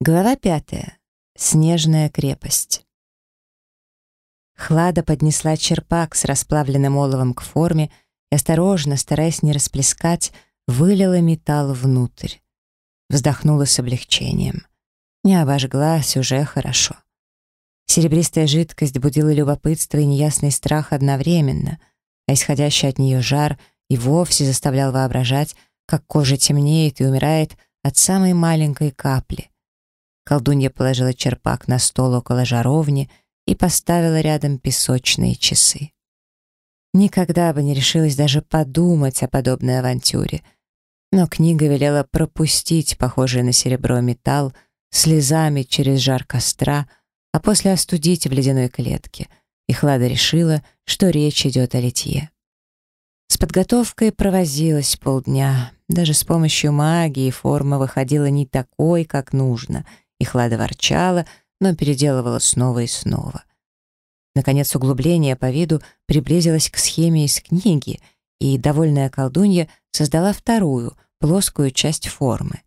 Глава пятая. Снежная крепость. Хлада поднесла черпак с расплавленным оловом к форме и, осторожно, стараясь не расплескать, вылила металл внутрь. Вздохнула с облегчением. Не обожглась, уже хорошо. Серебристая жидкость будила любопытство и неясный страх одновременно, а исходящий от нее жар и вовсе заставлял воображать, как кожа темнеет и умирает от самой маленькой капли — Колдунья положила черпак на стол около жаровни и поставила рядом песочные часы. Никогда бы не решилась даже подумать о подобной авантюре. Но книга велела пропустить похожий на серебро металл слезами через жар костра, а после остудить в ледяной клетке. И Хлада решила, что речь идет о литье. С подготовкой провозилась полдня. Даже с помощью магии форма выходила не такой, как нужно — и Хлада ворчала, но переделывала снова и снова. Наконец углубление по виду приблизилось к схеме из книги, и довольная колдунья создала вторую, плоскую часть формы.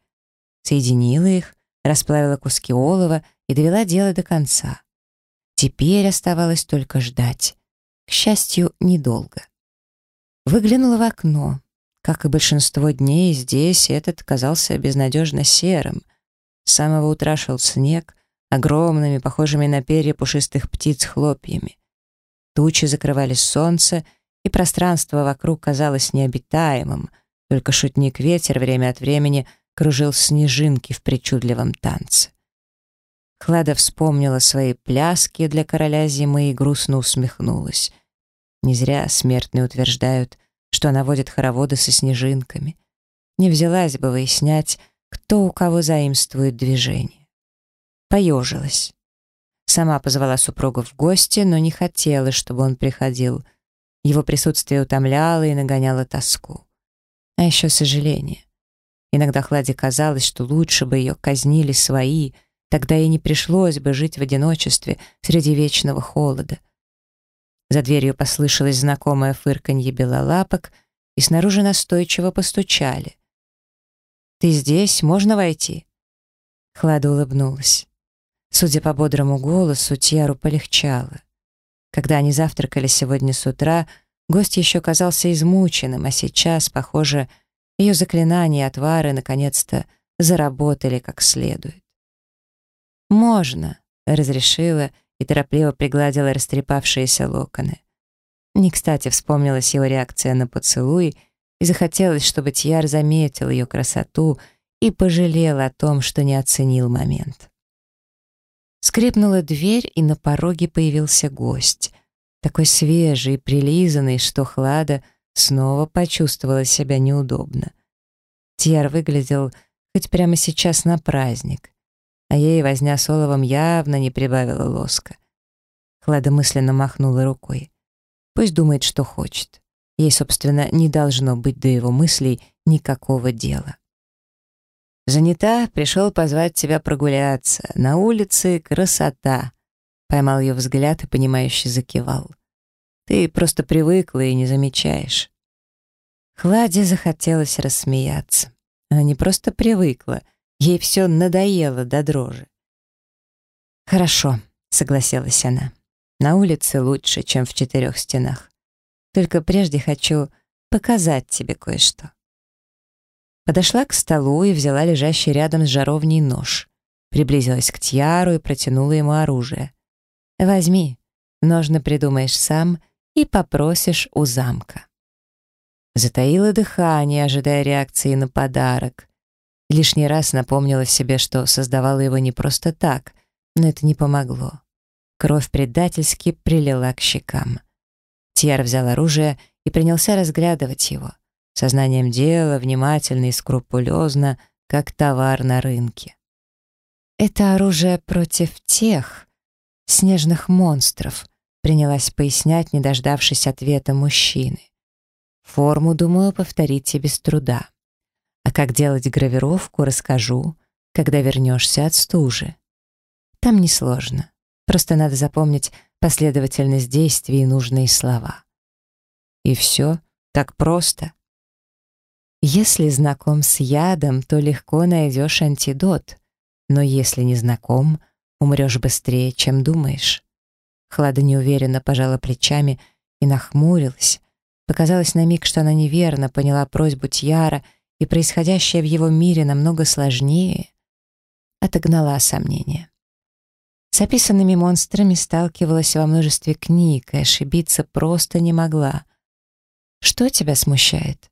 Соединила их, расплавила куски олова и довела дело до конца. Теперь оставалось только ждать. К счастью, недолго. Выглянула в окно. Как и большинство дней, здесь этот казался безнадежно серым. С самого утра шел снег, огромными, похожими на перья пушистых птиц хлопьями. Тучи закрывали солнце, и пространство вокруг казалось необитаемым, только шутник-ветер время от времени кружил снежинки в причудливом танце. Хлада вспомнила свои пляски для короля зимы и грустно усмехнулась. Не зря смертные утверждают, что она водит хороводы со снежинками. Не взялась бы выяснять, кто у кого заимствует движение. Поежилась. Сама позвала супруга в гости, но не хотела, чтобы он приходил. Его присутствие утомляло и нагоняло тоску. А еще сожаление. Иногда Хладе казалось, что лучше бы ее казнили свои, тогда ей не пришлось бы жить в одиночестве среди вечного холода. За дверью послышалось знакомое фырканье белолапок, и снаружи настойчиво постучали. «Ты здесь? Можно войти?» Хлада улыбнулась. Судя по бодрому голосу, Тьяру полегчало. Когда они завтракали сегодня с утра, гость еще казался измученным, а сейчас, похоже, ее заклинания и отвары наконец-то заработали как следует. «Можно», — разрешила и торопливо пригладила растрепавшиеся локоны. Не кстати вспомнилась его реакция на поцелуй — и захотелось, чтобы Тьяр заметил ее красоту и пожалел о том, что не оценил момент. Скрипнула дверь, и на пороге появился гость. Такой свежий, прилизанный, что Хлада снова почувствовала себя неудобно. Тьяр выглядел хоть прямо сейчас на праздник, а ей возня с оловом явно не прибавила лоска. Хлада мысленно махнула рукой. Пусть думает, что хочет. Ей, собственно, не должно быть до его мыслей никакого дела. «Занята, пришел позвать тебя прогуляться. На улице красота!» Поймал ее взгляд и, понимающе закивал. «Ты просто привыкла и не замечаешь». Хладе захотелось рассмеяться. Она не просто привыкла, ей все надоело до дрожи. «Хорошо», — согласилась она. «На улице лучше, чем в четырех стенах. Только прежде хочу показать тебе кое-что». Подошла к столу и взяла лежащий рядом с жаровней нож. Приблизилась к Тьяру и протянула ему оружие. «Возьми, ножны придумаешь сам и попросишь у замка». Затаила дыхание, ожидая реакции на подарок. Лишний раз напомнила себе, что создавала его не просто так, но это не помогло. Кровь предательски прилила к щекам. Тьер взял оружие и принялся разглядывать его. Сознанием дела, внимательно и скрупулезно, как товар на рынке. «Это оружие против тех снежных монстров», принялась пояснять, не дождавшись ответа мужчины. «Форму, думаю, повторите без труда. А как делать гравировку, расскажу, когда вернешься от стужи. Там несложно. Просто надо запомнить последовательность действий и нужные слова. И все так просто. Если знаком с ядом, то легко найдешь антидот. Но если не знаком, умрешь быстрее, чем думаешь. Хлада неуверенно пожала плечами и нахмурилась. Показалось на миг, что она неверно поняла просьбу Тьяра, и происходящее в его мире намного сложнее. Отогнала сомнения. С описанными монстрами сталкивалась во множестве книг и ошибиться просто не могла. Что тебя смущает?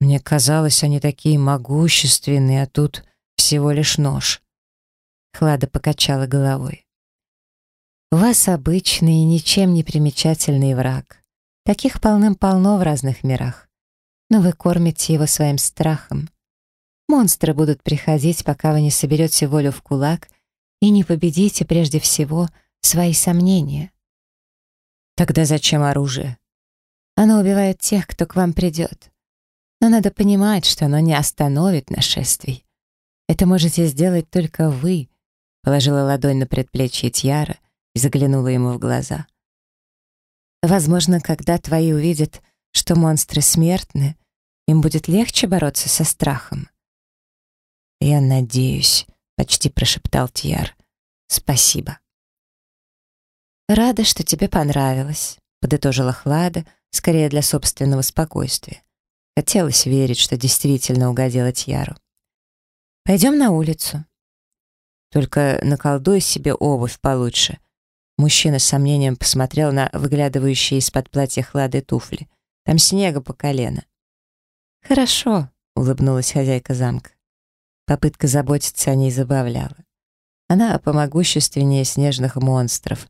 Мне казалось, они такие могущественные, а тут всего лишь нож. Хлада покачала головой. У вас обычный и ничем не примечательный враг. Таких полным-полно в разных мирах. Но вы кормите его своим страхом. Монстры будут приходить, пока вы не соберете волю в кулак и не победите прежде всего свои сомнения. Тогда зачем оружие? Оно убивает тех, кто к вам придет. Но надо понимать, что оно не остановит нашествий. Это можете сделать только вы, положила ладонь на предплечье Тьяра и заглянула ему в глаза. Возможно, когда твои увидят, что монстры смертны, им будет легче бороться со страхом. «Я надеюсь», — почти прошептал Тьяр. «Спасибо». «Рада, что тебе понравилось», — подытожила Хлада, скорее для собственного спокойствия. Хотелось верить, что действительно угодила Тьяру. «Пойдем на улицу». «Только наколдуй себе обувь получше». Мужчина с сомнением посмотрел на выглядывающие из-под платья Хлады туфли. «Там снега по колено». «Хорошо», — улыбнулась хозяйка замка. Попытка заботиться о ней забавляла. Она помогущественнее снежных монстров,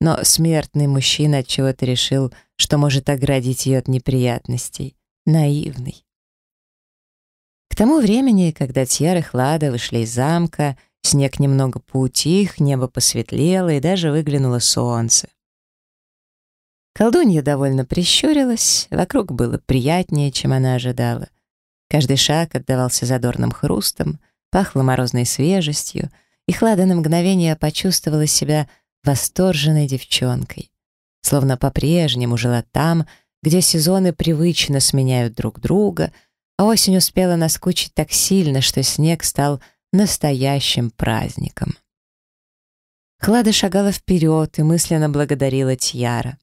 но смертный мужчина отчего-то решил, что может оградить ее от неприятностей наивный. К тому времени, когда Тьер и Хлада вышли из замка, снег немного поутих, небо посветлело и даже выглянуло солнце. Колдунья довольно прищурилась, вокруг было приятнее, чем она ожидала. Каждый шаг отдавался задорным хрустом, пахло морозной свежестью, и Хлада на мгновение почувствовала себя восторженной девчонкой. Словно по-прежнему жила там, где сезоны привычно сменяют друг друга, а осень успела наскучить так сильно, что снег стал настоящим праздником. Хлада шагала вперед и мысленно благодарила Тьяра.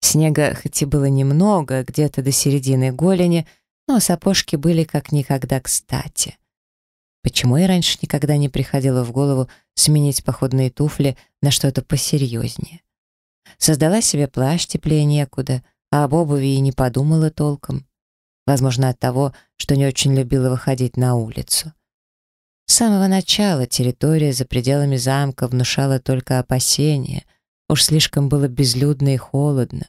Снега хоть и было немного, где-то до середины голени, но сапожки были как никогда кстати. Почему я раньше никогда не приходило в голову сменить походные туфли на что-то посерьезнее? Создала себе плащ теплее некуда — а об обуви и не подумала толком. Возможно, от того, что не очень любила выходить на улицу. С самого начала территория за пределами замка внушала только опасения. Уж слишком было безлюдно и холодно.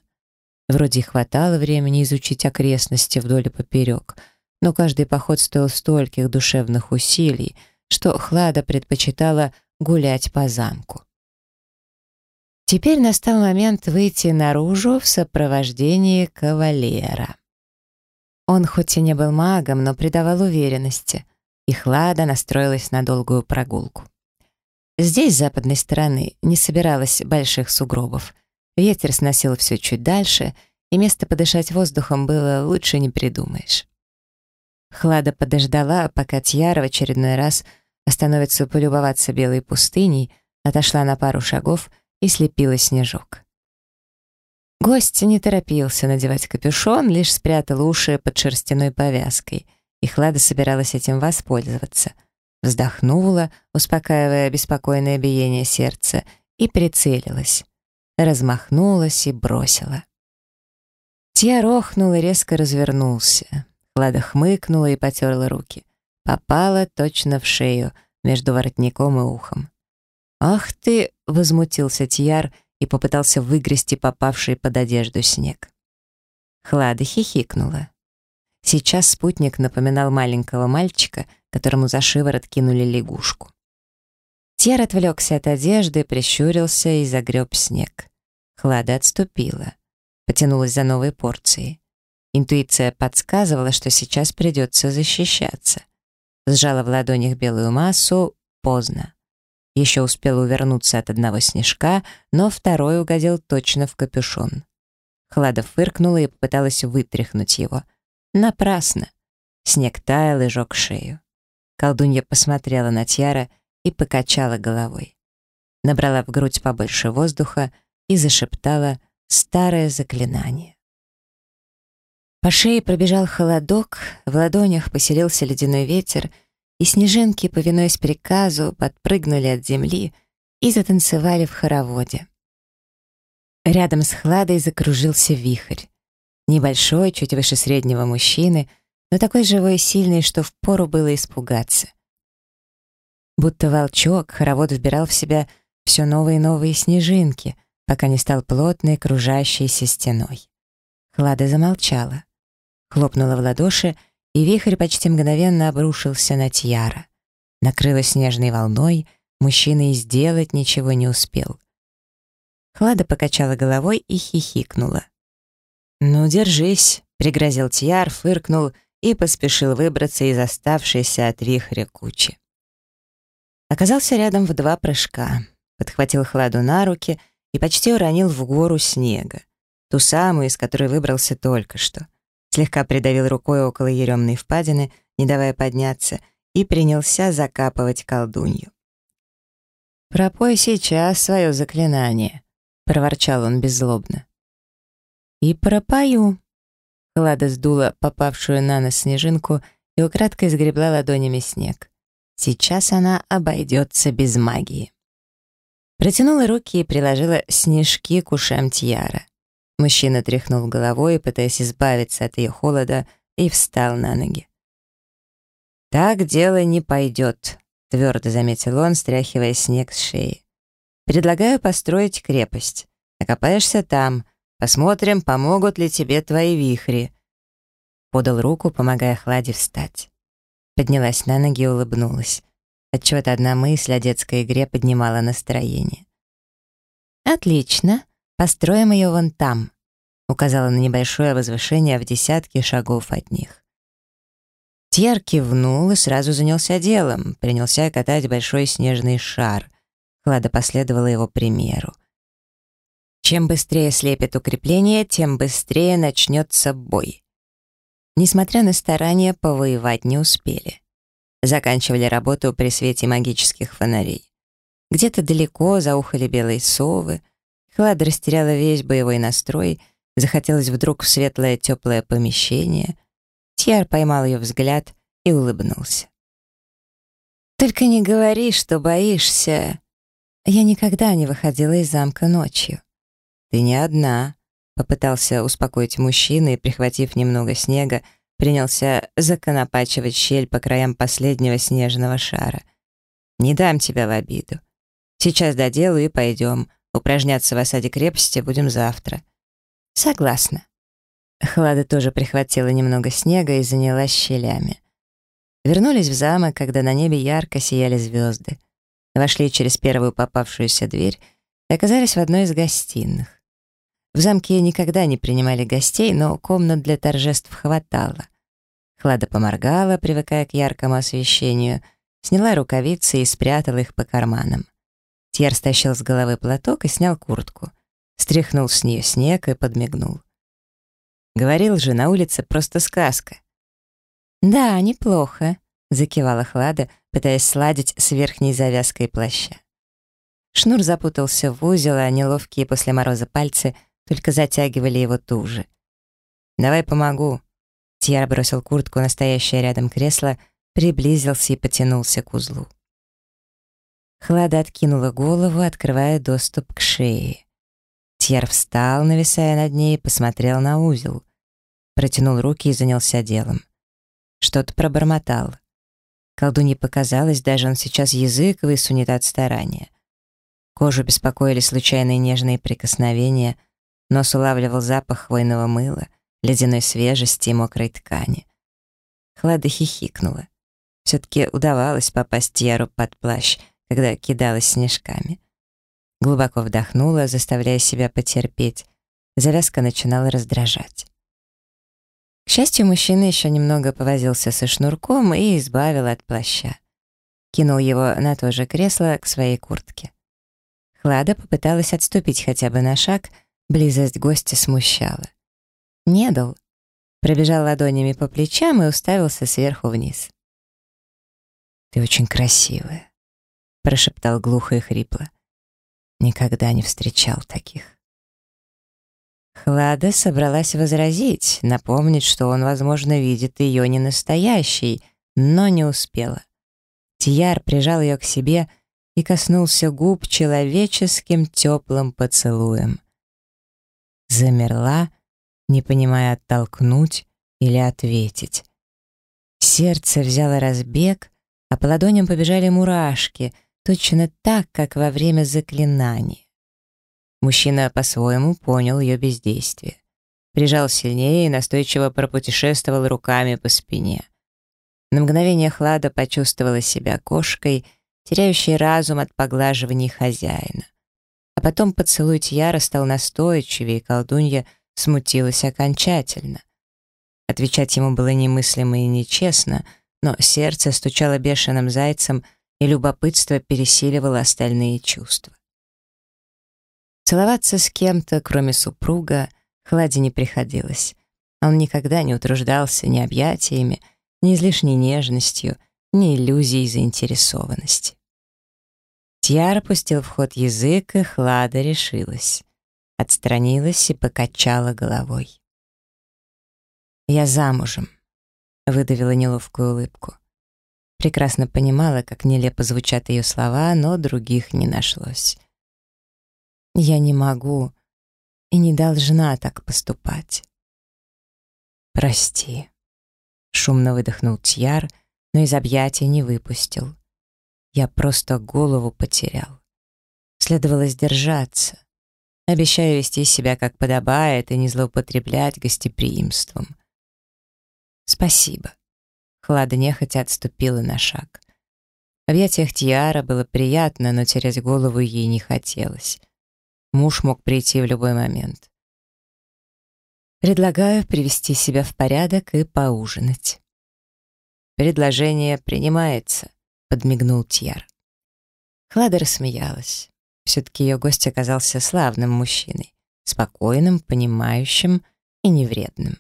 Вроде и хватало времени изучить окрестности вдоль и поперек, но каждый поход стоил стольких душевных усилий, что Хлада предпочитала гулять по замку. Теперь настал момент выйти наружу в сопровождении кавалера. Он хоть и не был магом, но придавал уверенности, и Хлада настроилась на долгую прогулку. Здесь, с западной стороны, не собиралось больших сугробов. Ветер сносил все чуть дальше, и место подышать воздухом было лучше не придумаешь. Хлада подождала, пока Тьяра в очередной раз остановится полюбоваться белой пустыней, отошла на пару шагов и слепила снежок. Гость не торопился надевать капюшон, лишь спрятал уши под шерстяной повязкой, и Хлада собиралась этим воспользоваться. Вздохнула, успокаивая беспокойное биение сердца, и прицелилась. Размахнулась и бросила. Тия рохнул и резко развернулся. Хлада хмыкнула и потерла руки. Попала точно в шею, между воротником и ухом. «Ах ты!» — возмутился Тьяр и попытался выгрести попавший под одежду снег. Хлада хихикнула. Сейчас спутник напоминал маленького мальчика, которому за шиворот кинули лягушку. Тьяр отвлекся от одежды, прищурился и загреб снег. Хлада отступила. Потянулась за новой порцией. Интуиция подсказывала, что сейчас придется защищаться. Сжала в ладонях белую массу, поздно. Еще успел увернуться от одного снежка, но второй угодил точно в капюшон. Хлада фыркнула и попыталась вытряхнуть его. Напрасно. Снег таял и жег шею. Колдунья посмотрела на Тьяра и покачала головой. Набрала в грудь побольше воздуха и зашептала старое заклинание. По шее пробежал холодок, в ладонях поселился ледяной ветер, и снежинки, повинуясь приказу, подпрыгнули от земли и затанцевали в хороводе. Рядом с Хладой закружился вихрь. Небольшой, чуть выше среднего мужчины, но такой живой и сильный, что впору было испугаться. Будто волчок, хоровод вбирал в себя все новые и новые снежинки, пока не стал плотной, кружащейся стеной. Хлада замолчала. Хлопнула в ладоши, и вихрь почти мгновенно обрушился на Тьяра. Накрыло снежной волной, мужчина и сделать ничего не успел. Хлада покачала головой и хихикнула. «Ну, держись», — пригрозил Тьяр, фыркнул и поспешил выбраться из оставшейся от вихря кучи. Оказался рядом в два прыжка, подхватил Хладу на руки и почти уронил в гору снега, ту самую, из которой выбрался только что — слегка придавил рукой около еремной впадины, не давая подняться, и принялся закапывать колдунью. «Пропой сейчас свое заклинание», — проворчал он беззлобно. «И пропою». Лада сдула попавшую на нос снежинку и украдкой сгребла ладонями снег. Сейчас она обойдется без магии. Протянула руки и приложила снежки к ушам Тьяра. Мужчина тряхнул головой, пытаясь избавиться от ее холода, и встал на ноги. «Так дело не пойдет», — твердо заметил он, стряхивая снег с шеи. «Предлагаю построить крепость. Окопаешься там. Посмотрим, помогут ли тебе твои вихри». Подал руку, помогая Хладе встать. Поднялась на ноги и улыбнулась. Отчего-то одна мысль о детской игре поднимала настроение. «Отлично», «Построим ее вон там», — указала на небольшое возвышение в десятке шагов от них. Тьер кивнул и сразу занялся делом, принялся катать большой снежный шар. Клада последовала его примеру. Чем быстрее слепит укрепление, тем быстрее начнется бой. Несмотря на старания, повоевать не успели. Заканчивали работу при свете магических фонарей. Где-то далеко заухали белые совы, Клада растеряла весь боевой настрой, захотелось вдруг в светлое теплое помещение. Тьяр поймал ее взгляд и улыбнулся. «Только не говори, что боишься. Я никогда не выходила из замка ночью». «Ты не одна», — попытался успокоить мужчина и, прихватив немного снега, принялся законопачивать щель по краям последнего снежного шара. «Не дам тебя в обиду. Сейчас доделаю и пойдем. Упражняться в осаде крепости будем завтра». «Согласна». Хлада тоже прихватила немного снега и занялась щелями. Вернулись в замок, когда на небе ярко сияли звезды. Вошли через первую попавшуюся дверь и оказались в одной из гостиных. В замке никогда не принимали гостей, но комнат для торжеств хватало. Хлада поморгала, привыкая к яркому освещению, сняла рукавицы и спрятала их по карманам. Тьер стащил с головы платок и снял куртку. Стряхнул с нее снег и подмигнул. Говорил же, на улице просто сказка. «Да, неплохо», — закивала Хлада, пытаясь сладить с верхней завязкой плаща. Шнур запутался в узел, а неловкие после мороза пальцы только затягивали его туже. «Давай помогу». Тьер бросил куртку на стоящее рядом кресло, приблизился и потянулся к узлу. Хлада откинула голову, открывая доступ к шее. Тьер встал, нависая над ней, посмотрел на узел. Протянул руки и занялся делом. Что-то пробормотал. Колдунье показалось, даже он сейчас язык высунет от старания. Кожу беспокоили случайные нежные прикосновения, нос улавливал запах хвойного мыла, ледяной свежести и мокрой ткани. Хлада хихикнула. Все-таки удавалось попасть Тьеру под плащ — когда кидалась снежками. Глубоко вдохнула, заставляя себя потерпеть. Завязка начинала раздражать. К счастью, мужчина еще немного повозился со шнурком и избавил от плаща. Кинул его на то же кресло к своей куртке. Хлада попыталась отступить хотя бы на шаг, близость гостя смущала. Не дал. Пробежал ладонями по плечам и уставился сверху вниз. «Ты очень красивая», — прошептал глухо и хрипло. Никогда не встречал таких. Хлада собралась возразить, напомнить, что он, возможно, видит ее не настоящей, но не успела. Тияр прижал ее к себе и коснулся губ человеческим теплым поцелуем. Замерла, не понимая, оттолкнуть или ответить. Сердце взяло разбег, а по ладоням побежали мурашки, точно так, как во время заклинания. Мужчина по-своему понял ее бездействие. Прижал сильнее и настойчиво пропутешествовал руками по спине. На мгновение Хлада почувствовала себя кошкой, теряющей разум от поглаживаний хозяина. А потом поцелуй Тьяра стал настойчивее, и колдунья смутилась окончательно. Отвечать ему было немыслимо и нечестно, но сердце стучало бешеным зайцем, и любопытство пересиливало остальные чувства. Целоваться с кем-то, кроме супруга, Хладе не приходилось. Он никогда не утруждался ни объятиями, ни излишней нежностью, ни иллюзией заинтересованности. Тьяр пустил в ход язык, и Хлада решилась. Отстранилась и покачала головой. «Я замужем», — выдавила неловкую улыбку. Прекрасно понимала, как нелепо звучат ее слова, но других не нашлось. Я не могу и не должна так поступать. Прости. Шумно выдохнул Тьяр, но из объятия не выпустил. Я просто голову потерял. Следовало сдержаться. Обещаю вести себя как подобает и не злоупотреблять гостеприимством. Спасибо. Хлада нехотя отступила на шаг. В объятиях Тьяра было приятно, но терять голову ей не хотелось. Муж мог прийти в любой момент. Предлагаю привести себя в порядок и поужинать. Предложение принимается, подмигнул Тьяр. Хлада рассмеялась. Все-таки ее гость оказался славным мужчиной, спокойным, понимающим и невредным.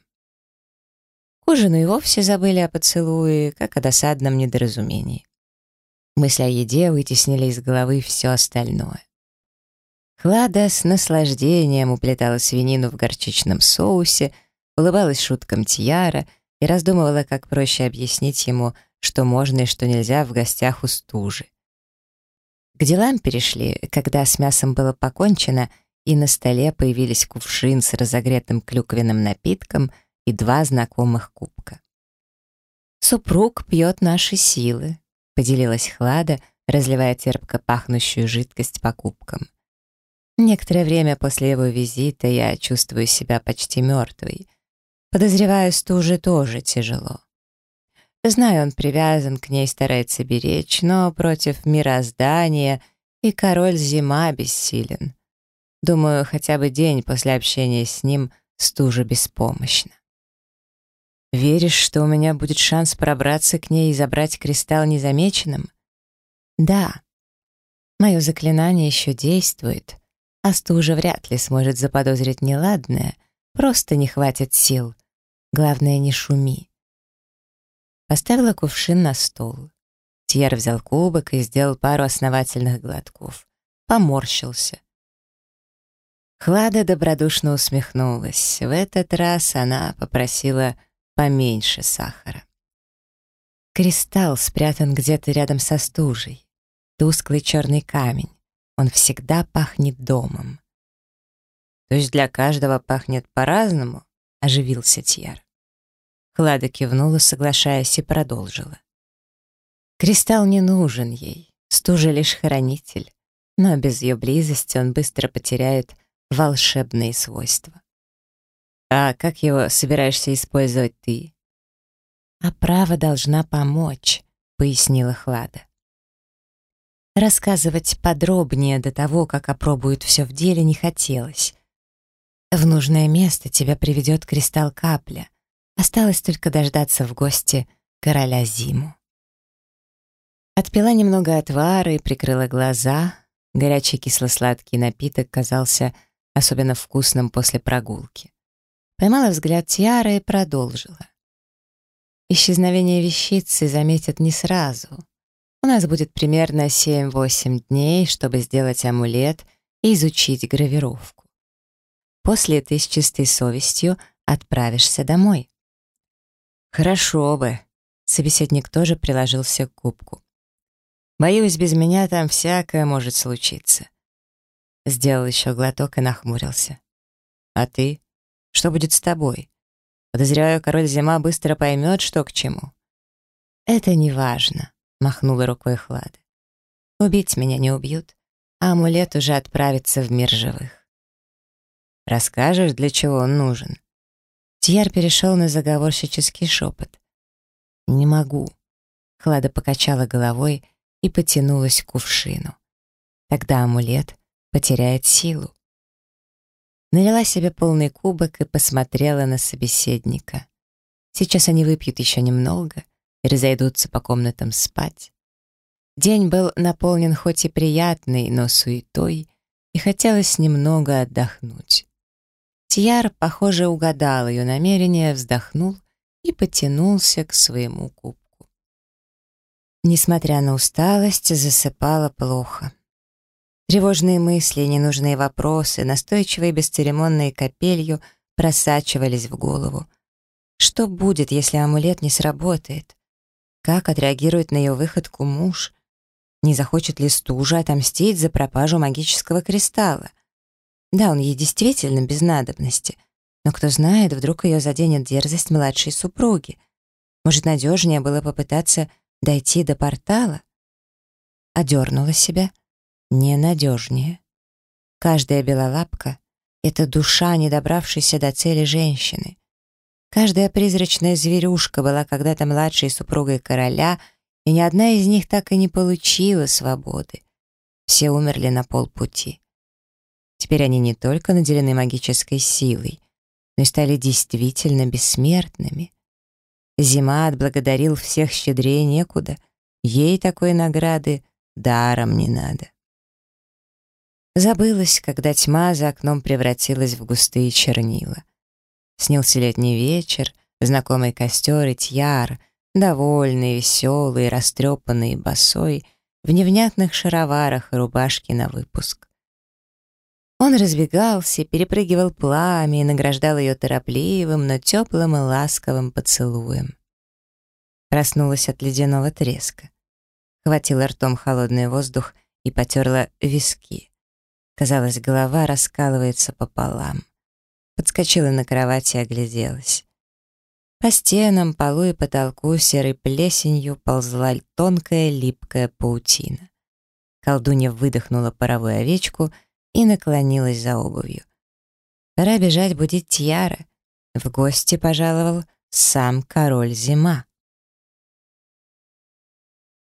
К ужину и вовсе забыли о поцелуе, как о досадном недоразумении. Мысли о еде вытеснили из головы все остальное. Хлада с наслаждением уплетала свинину в горчичном соусе, улыбалась шуткам Тьяра и раздумывала, как проще объяснить ему, что можно и что нельзя в гостях у стужи. К делам перешли, когда с мясом было покончено, и на столе появились кувшин с разогретым клюквенным напитком и два знакомых кубка. «Супруг пьет наши силы», — поделилась Хлада, разливая терпко пахнущую жидкость по кубкам. Некоторое время после его визита я чувствую себя почти мертвой. Подозреваю, стуже тоже тяжело. Знаю, он привязан к ней, старается беречь, но против мироздания и король зима бессилен. Думаю, хотя бы день после общения с ним стужа беспомощна. Веришь, что у меня будет шанс пробраться к ней и забрать кристалл незамеченным? Да. Мое заклинание еще действует, а стужа вряд ли сможет заподозрить неладное, просто не хватит сил. Главное, не шуми. Поставила кувшин на стол. Тьер взял кубок и сделал пару основательных глотков. Поморщился. Хлада добродушно усмехнулась. В этот раз она попросила поменьше сахара. Кристалл спрятан где-то рядом со стужей. Тусклый черный камень. Он всегда пахнет домом. То есть для каждого пахнет по-разному? Оживился Тьер. Клада кивнула, соглашаясь, и продолжила. Кристалл не нужен ей, стужа лишь хранитель, но без ее близости он быстро потеряет волшебные свойства. А как его собираешься использовать ты? А право должна помочь, пояснила Хлада. Рассказывать подробнее до того, как опробуют все в деле, не хотелось. В нужное место тебя приведет кристалл капля. Осталось только дождаться в гости короля Зиму. Отпила немного отвара и прикрыла глаза. Горячий кисло-сладкий напиток казался особенно вкусным после прогулки. Поймала взгляд Тиары и продолжила. Исчезновение вещицы заметят не сразу. У нас будет примерно 7-8 дней, чтобы сделать амулет и изучить гравировку. После ты с чистой совестью отправишься домой. Хорошо бы. Собеседник тоже приложился к кубку. Боюсь, без меня там всякое может случиться. Сделал еще глоток и нахмурился. А ты? Что будет с тобой? Подозреваю, король зима быстро поймет, что к чему. Это не важно, махнула рукой Хлада. Убить меня не убьют, а амулет уже отправится в мир живых. Расскажешь, для чего он нужен? Тьяр перешел на заговорщический шепот. «Не могу». Хлада покачала головой и потянулась к кувшину. Тогда амулет потеряет силу. Налила себе полный кубок и посмотрела на собеседника. Сейчас они выпьют еще немного и разойдутся по комнатам спать. День был наполнен хоть и приятной, но суетой, и хотелось немного отдохнуть. Тьяр, похоже, угадал ее намерение, вздохнул и потянулся к своему кубку. Несмотря на усталость, засыпала плохо. Тревожные мысли, ненужные вопросы, настойчивые бесцеремонные капелью просачивались в голову. Что будет, если амулет не сработает? Как отреагирует на ее выходку муж? Не захочет ли стужа отомстить за пропажу магического кристалла? Да, он ей действительно без надобности, но кто знает, вдруг ее заденет дерзость младшей супруги. Может, надежнее было попытаться дойти до портала? Одернула себя — ненадежнее. Каждая белолапка — это душа, не добравшейся до цели женщины. Каждая призрачная зверюшка была когда-то младшей супругой короля, и ни одна из них так и не получила свободы. Все умерли на полпути. Теперь они не только наделены магической силой, но и стали действительно бессмертными. Зима отблагодарил всех щедрее некуда, ей такой награды даром не надо. Забылась, когда тьма за окном превратилась в густые чернила. Снился летний вечер, знакомый костер и тьяр, довольный, веселый, растрепанный, босой, в невнятных шароварах и рубашке на выпуск. Он разбегался, перепрыгивал пламя и награждал ее торопливым, но теплым и ласковым поцелуем. Проснулась от ледяного треска. Хватила ртом холодный воздух и потерла виски. Казалось, голова раскалывается пополам. Подскочила на кровати и огляделась. По стенам, полу и потолку серой плесенью ползла тонкая липкая паутина. Колдунья выдохнула паровую овечку и наклонилась за обувью. Пора бежать будить Тьяра. В гости пожаловал сам король зима.